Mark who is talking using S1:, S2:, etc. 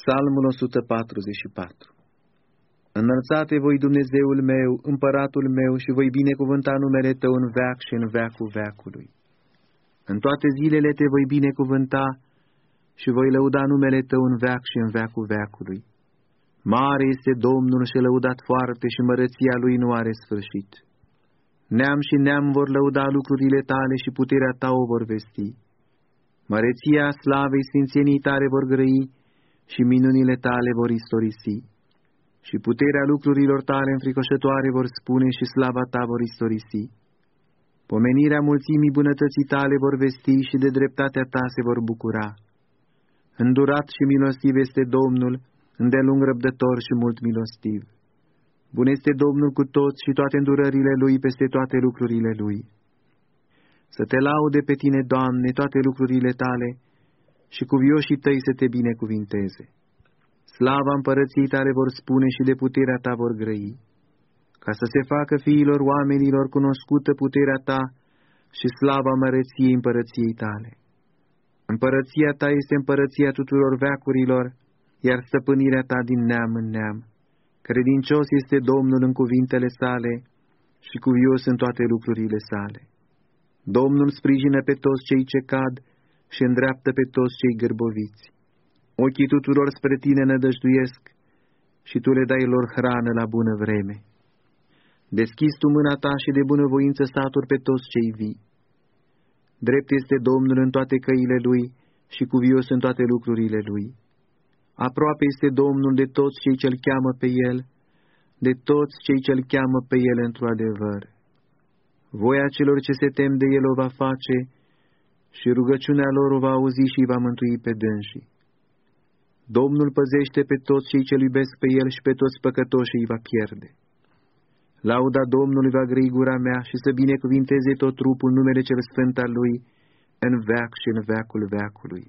S1: Psalmul 144 Înălțate voi Dumnezeul meu, împăratul meu, și voi binecuvânta numele Tău în veac și în veacul veacului. În toate zilele Te voi binecuvânta și voi lăuda numele Tău în veac și în veacul veacului. Mare este Domnul și lăudat foarte și mărăția Lui nu are sfârșit. Neam și neam vor lăuda lucrurile Tale și puterea Ta o vor vesti. Măreția slavei sfințenii Tale vor grăi și minunile tale vor istorisi. Și puterea lucrurilor tale înfricoșătoare vor spune și slava ta vor istorisi. Pomenirea mulțimii bunătății tale vor vesti și de dreptatea ta se vor bucura. Îndurat și milostiv este Domnul, îndelung răbdător și mult milostiv. Bun este Domnul cu toți și toate îndurările Lui peste toate lucrurile Lui. Să te laude pe tine, Doamne, toate lucrurile tale, și cuvioșii tăi să te binecuvinteze. Slava împărăției tale vor spune și de puterea ta vor grăi, ca să se facă fiilor oamenilor cunoscută puterea ta și slava măreției împărăției tale. Împărăția ta este împărăția tuturor veacurilor, iar stăpânirea ta din neam în neam. Credincios este Domnul în cuvintele sale și cuvios în toate lucrurile sale. Domnul sprijină pe toți cei ce cad și îndreaptă pe toți cei gârboviți. Ochii tuturor spre tine nădăjduiesc și tu le dai lor hrană la bună vreme. Deschizi tu mâna ta și de bunăvoință saturi pe toți cei vii. Drept este Domnul în toate căile lui și cuvios în toate lucrurile lui. Aproape este Domnul de toți cei ce-L cheamă pe El, de toți cei ce-L cheamă pe El într-o adevăr. Voia celor ce se tem de El o va face, și rugăciunea lor o va auzi și va mântui pe dânsii. Domnul păzește pe toți cei ce iubesc pe El și pe toți păcătoșii îi va pierde. Lauda Domnului va grăi gura mea și să binecuvinteze tot trupul numele cel sfânt al Lui în veac și în veacul veacului.